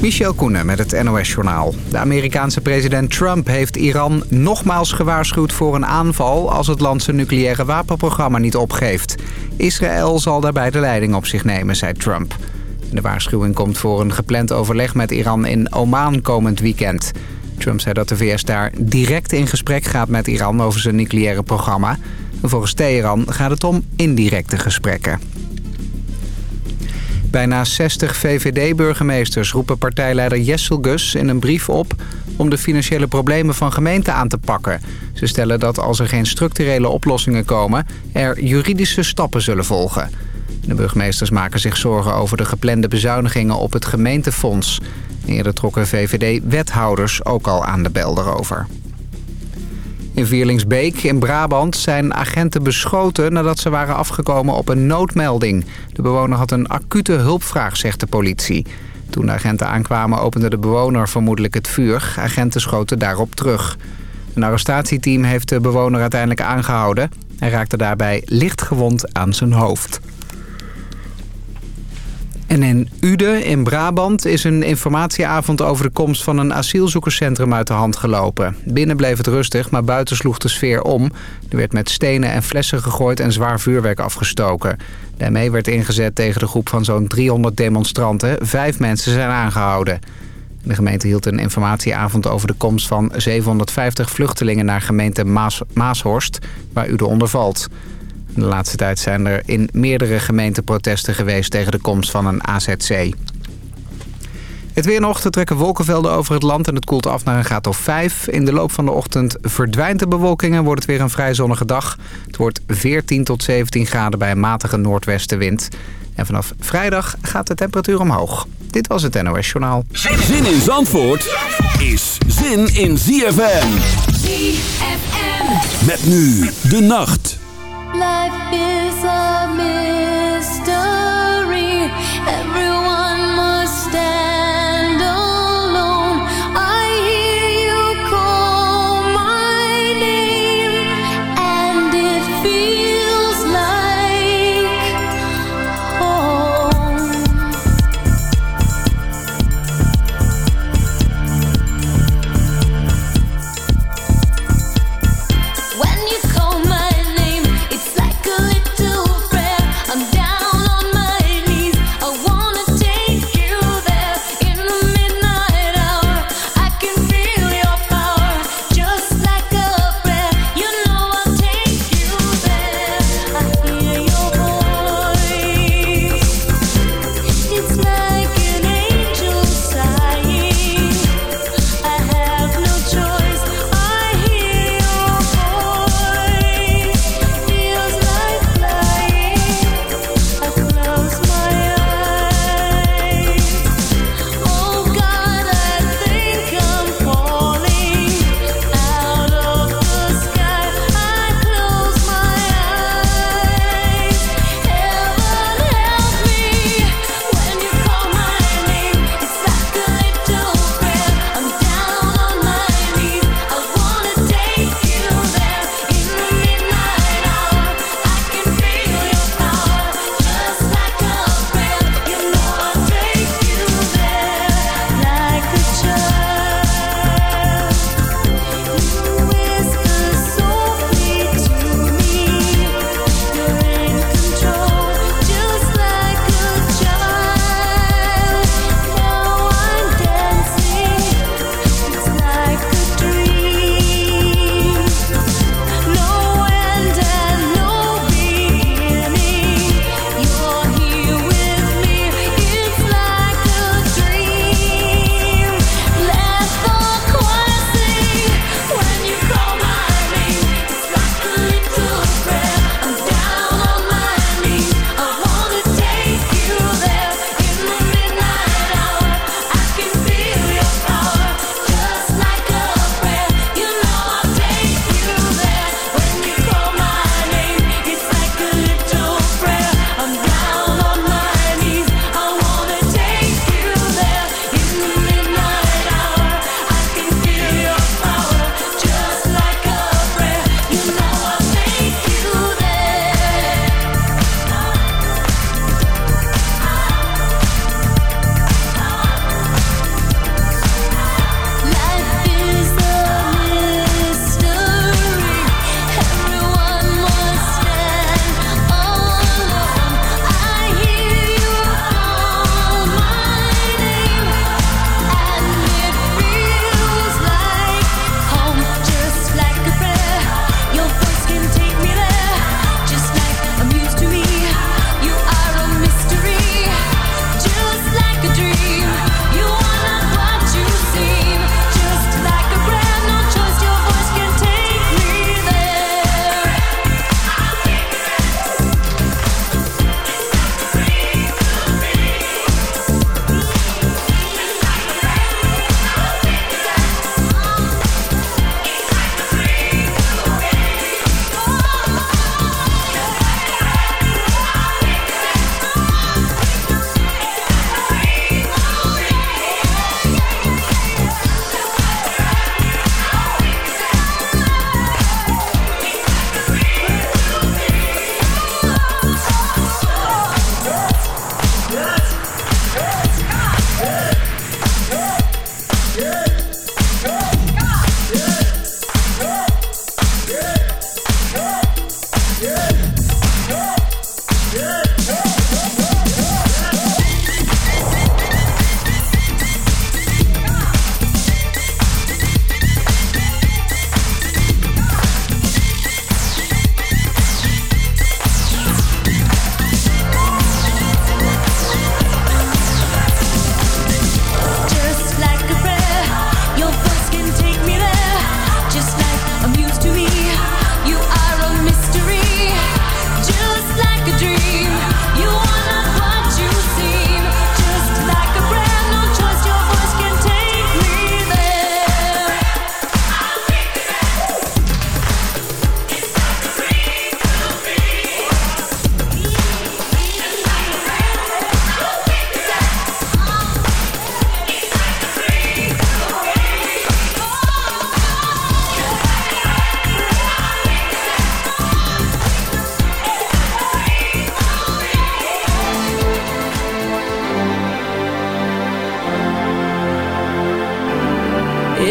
Michel Koenen met het NOS-journaal. De Amerikaanse president Trump heeft Iran nogmaals gewaarschuwd voor een aanval... als het land zijn nucleaire wapenprogramma niet opgeeft. Israël zal daarbij de leiding op zich nemen, zei Trump. De waarschuwing komt voor een gepland overleg met Iran in Oman komend weekend. Trump zei dat de VS daar direct in gesprek gaat met Iran over zijn nucleaire programma. Volgens Teheran gaat het om indirecte gesprekken. Bijna 60 VVD-burgemeesters roepen partijleider Jessel Gus in een brief op... om de financiële problemen van gemeenten aan te pakken. Ze stellen dat als er geen structurele oplossingen komen... er juridische stappen zullen volgen. De burgemeesters maken zich zorgen over de geplande bezuinigingen op het gemeentefonds. Eerder trokken VVD-wethouders ook al aan de bel erover. In Vierlingsbeek in Brabant zijn agenten beschoten nadat ze waren afgekomen op een noodmelding. De bewoner had een acute hulpvraag, zegt de politie. Toen de agenten aankwamen opende de bewoner vermoedelijk het vuur. Agenten schoten daarop terug. Een arrestatieteam heeft de bewoner uiteindelijk aangehouden. Hij raakte daarbij licht gewond aan zijn hoofd. En in Uden in Brabant is een informatieavond over de komst van een asielzoekerscentrum uit de hand gelopen. Binnen bleef het rustig, maar buiten sloeg de sfeer om. Er werd met stenen en flessen gegooid en zwaar vuurwerk afgestoken. Daarmee werd ingezet tegen de groep van zo'n 300 demonstranten. Vijf mensen zijn aangehouden. De gemeente hield een informatieavond over de komst van 750 vluchtelingen naar gemeente Maas Maashorst, waar Uden onder valt. De laatste tijd zijn er in meerdere gemeenten protesten geweest tegen de komst van een AZC. Het weer nog, er trekken wolkenvelden over het land en het koelt af naar een graad of 5. In de loop van de ochtend verdwijnt de bewolking en wordt het weer een vrij zonnige dag. Het wordt 14 tot 17 graden bij een matige noordwestenwind. En vanaf vrijdag gaat de temperatuur omhoog. Dit was het NOS Journaal. Zin in Zandvoort is zin in ZFM. ZFM. Met nu de nacht. Life is a mystery.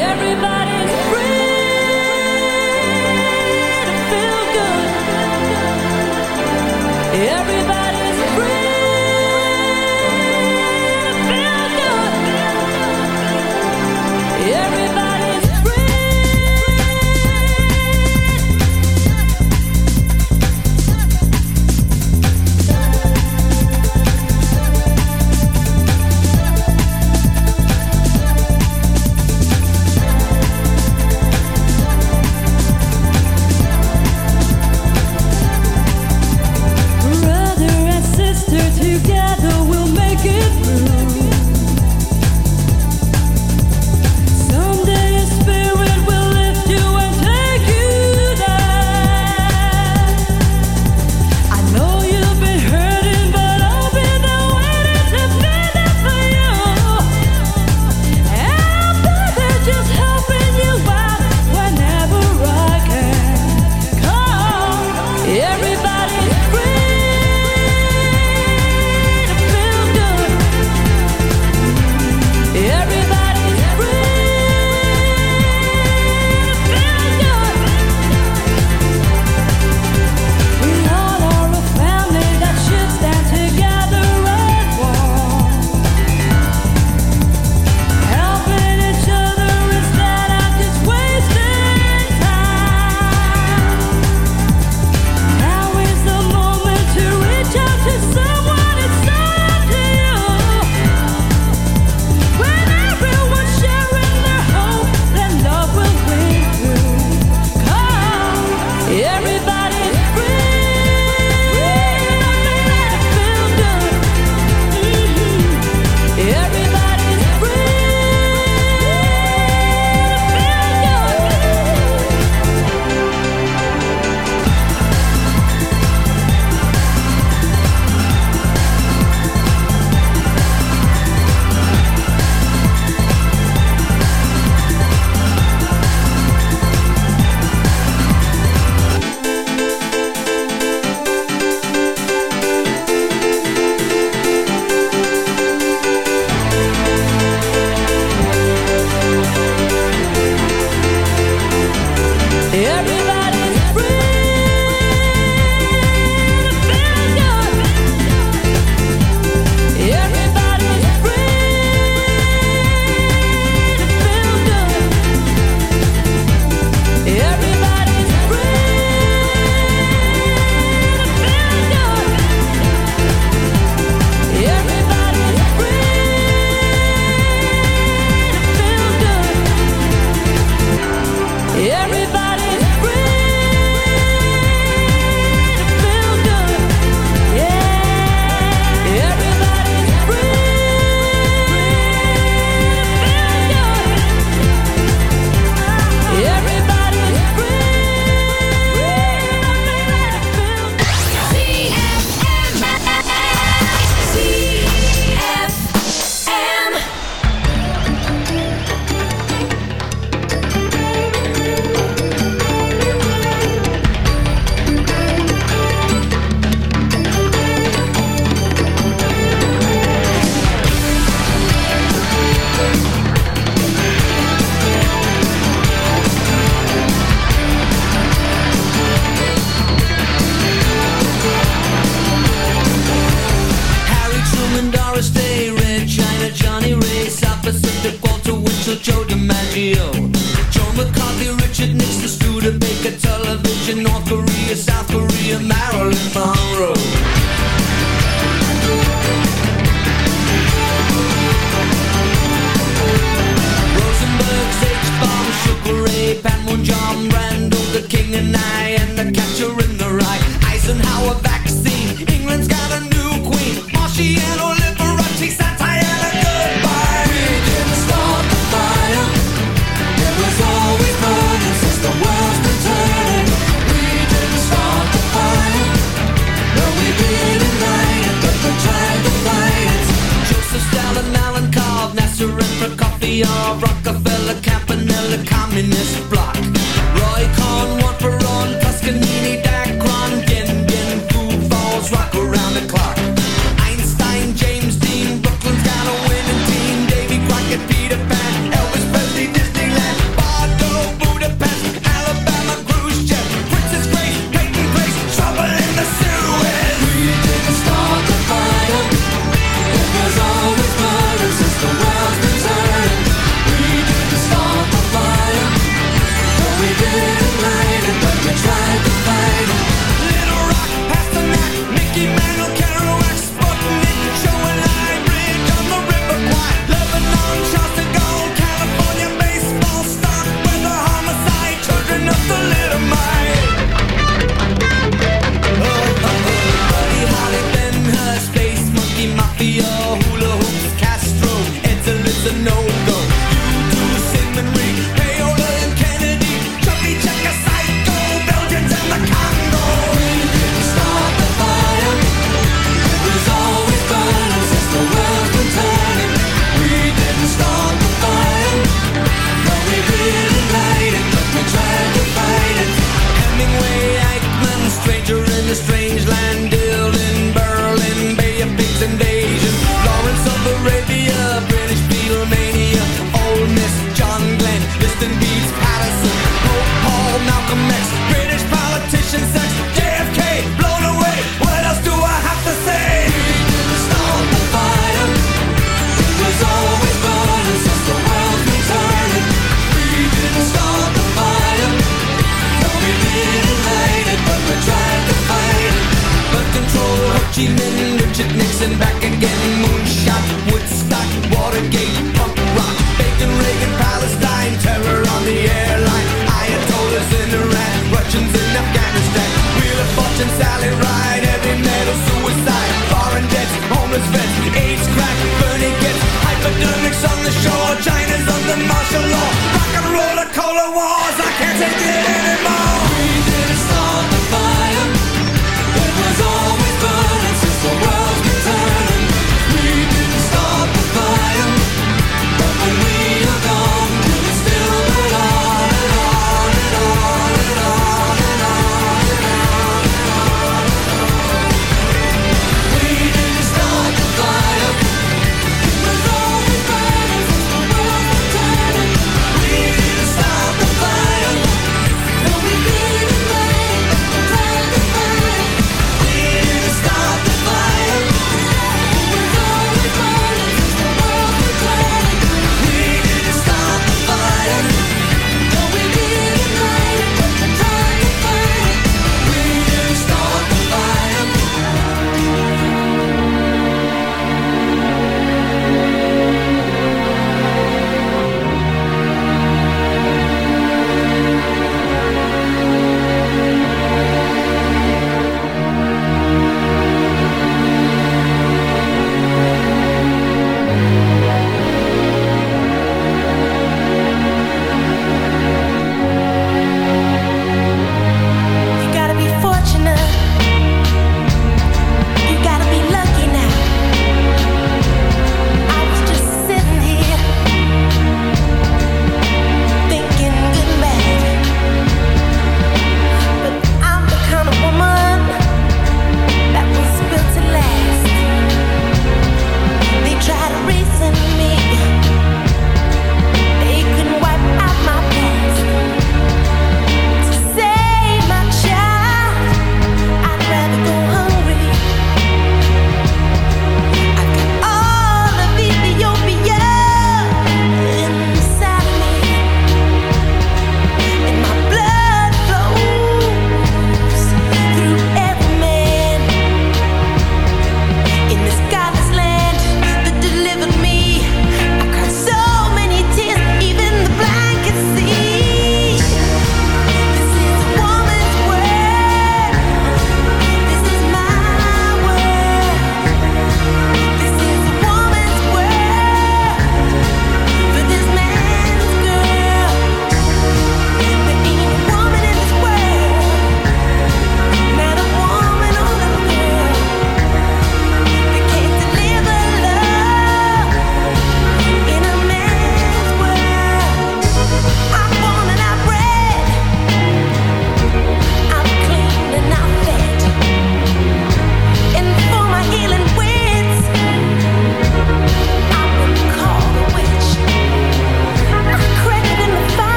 Everybody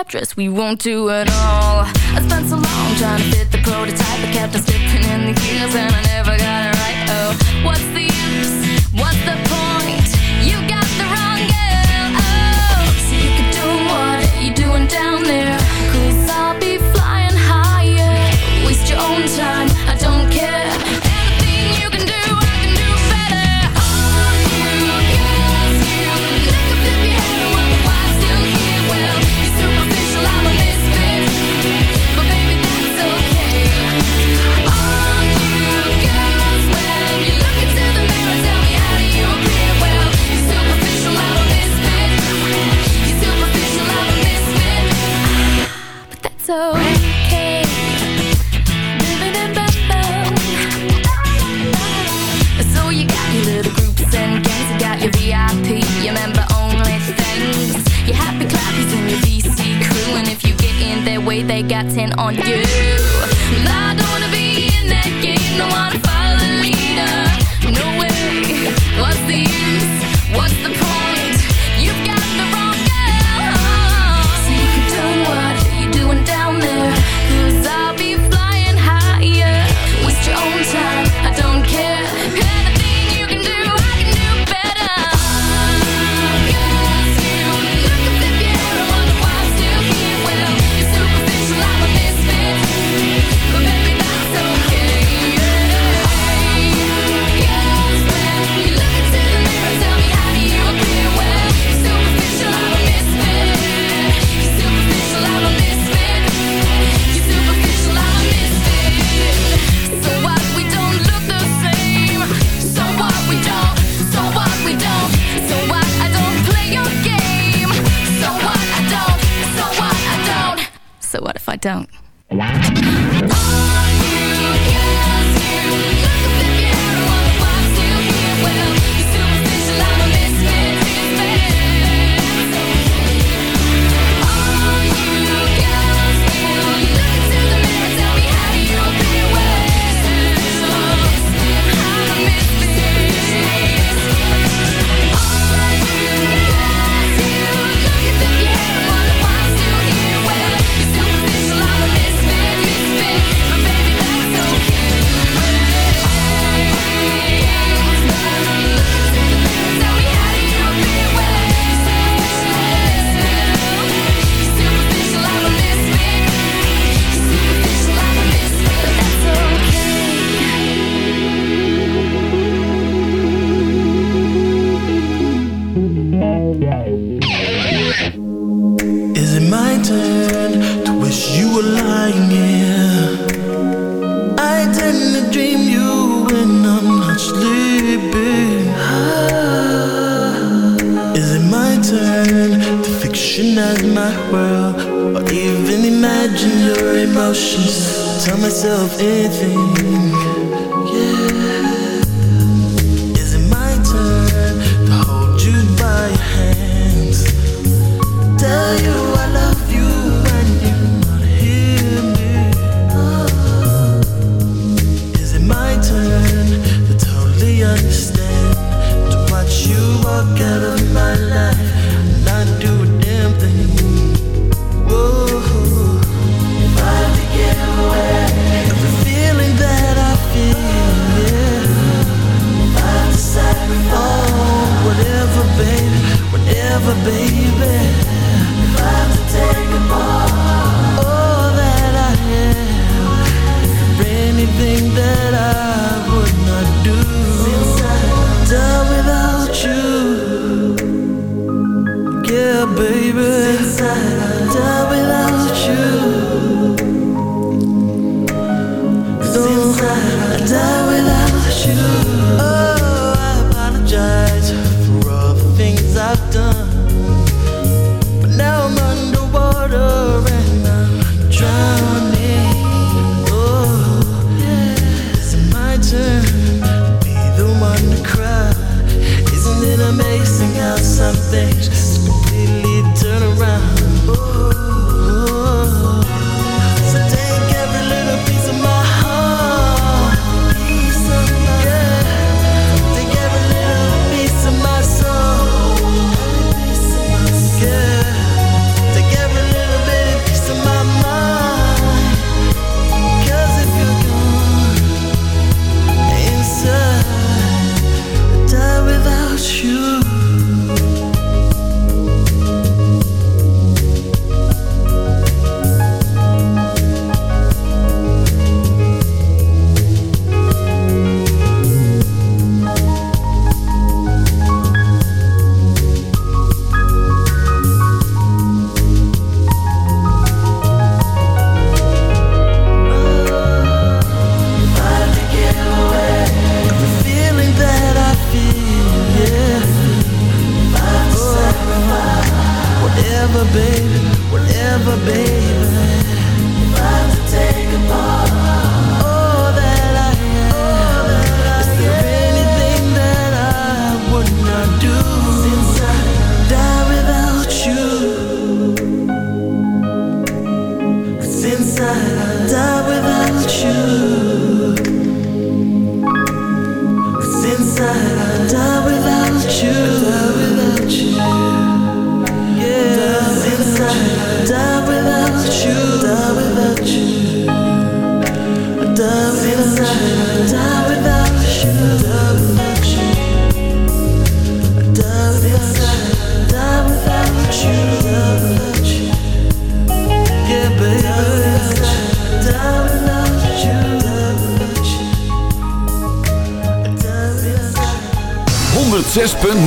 actress. We won't do it.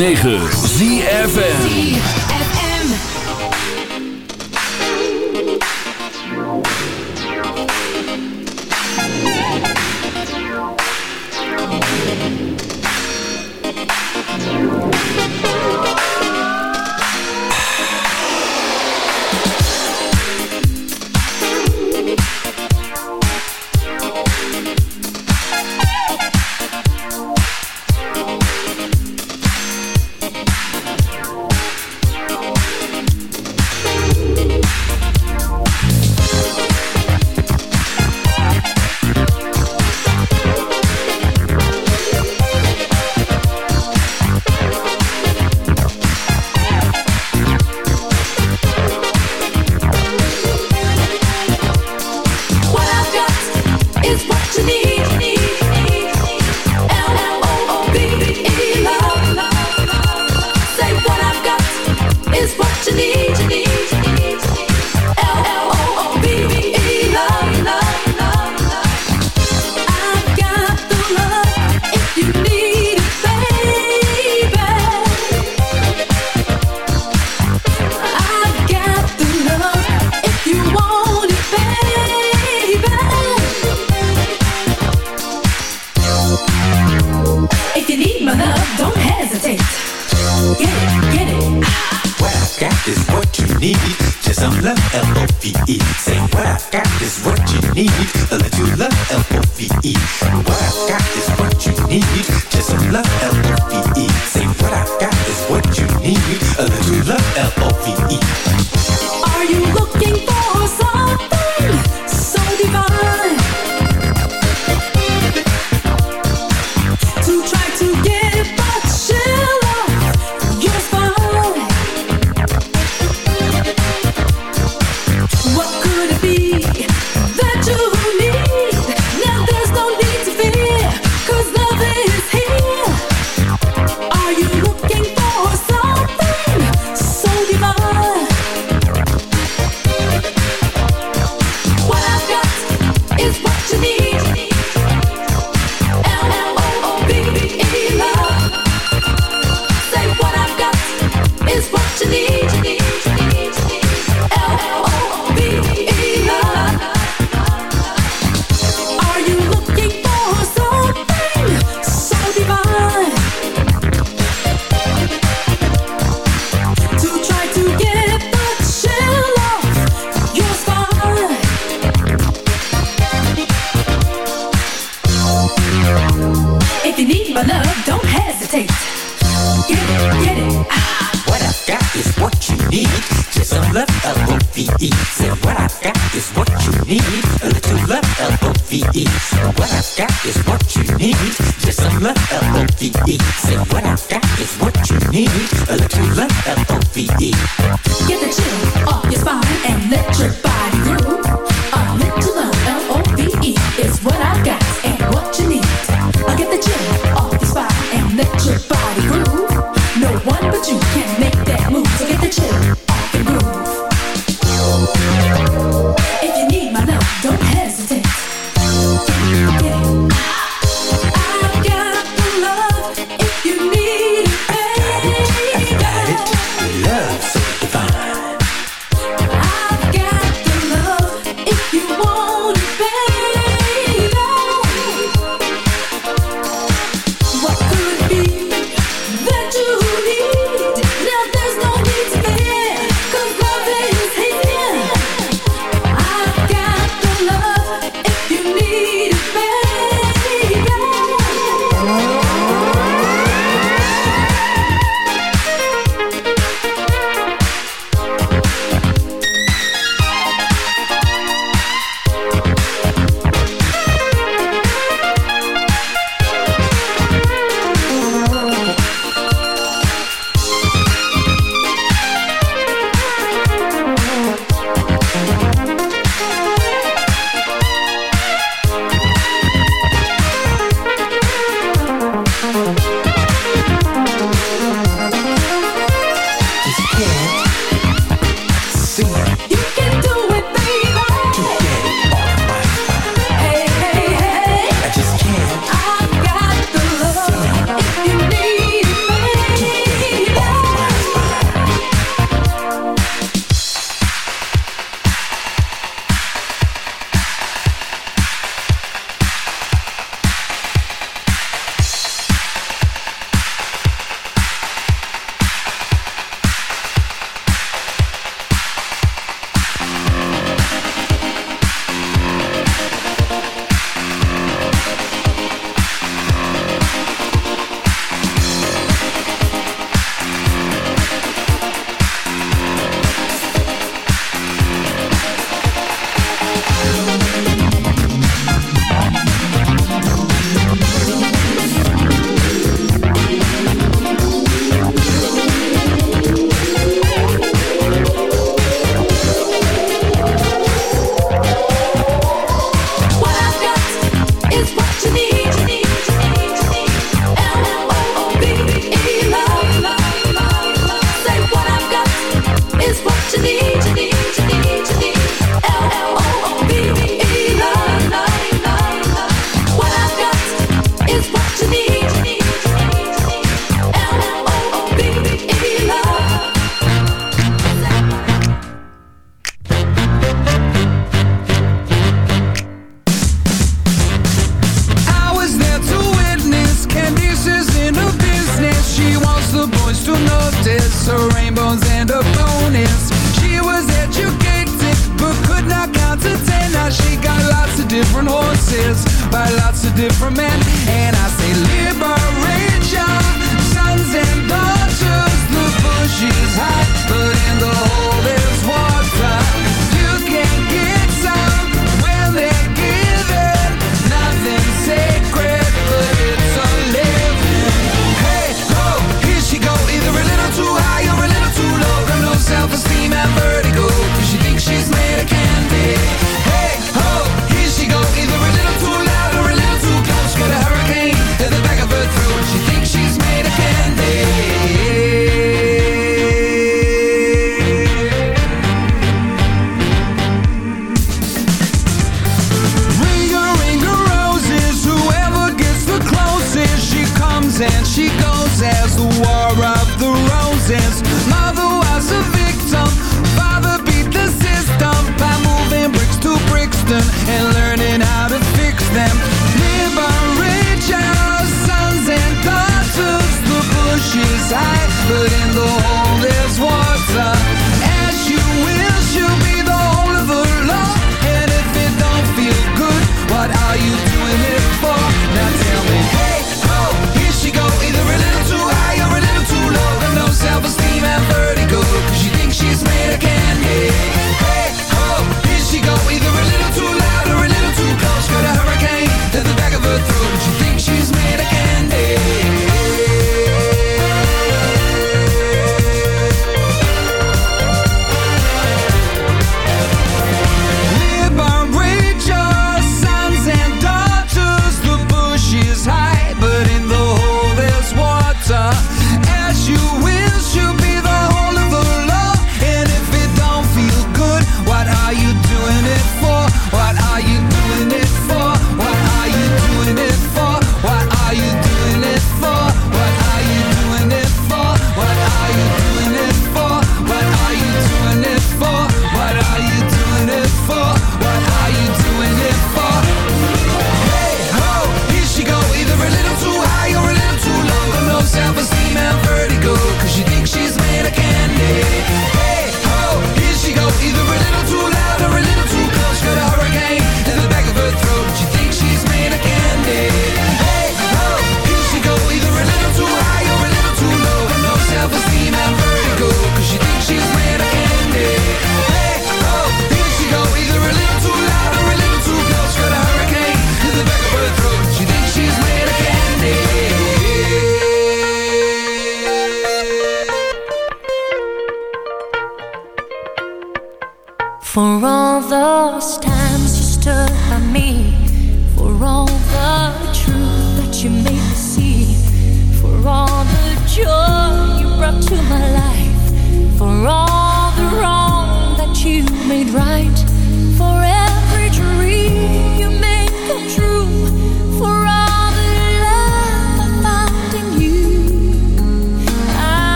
106.9 ZFN need a little love, L-O-V-E. What I've got is what you need. Just some love, L-O-V-E. Say what I've got is what you need. A little love, L-O-V-E. Get the chill off your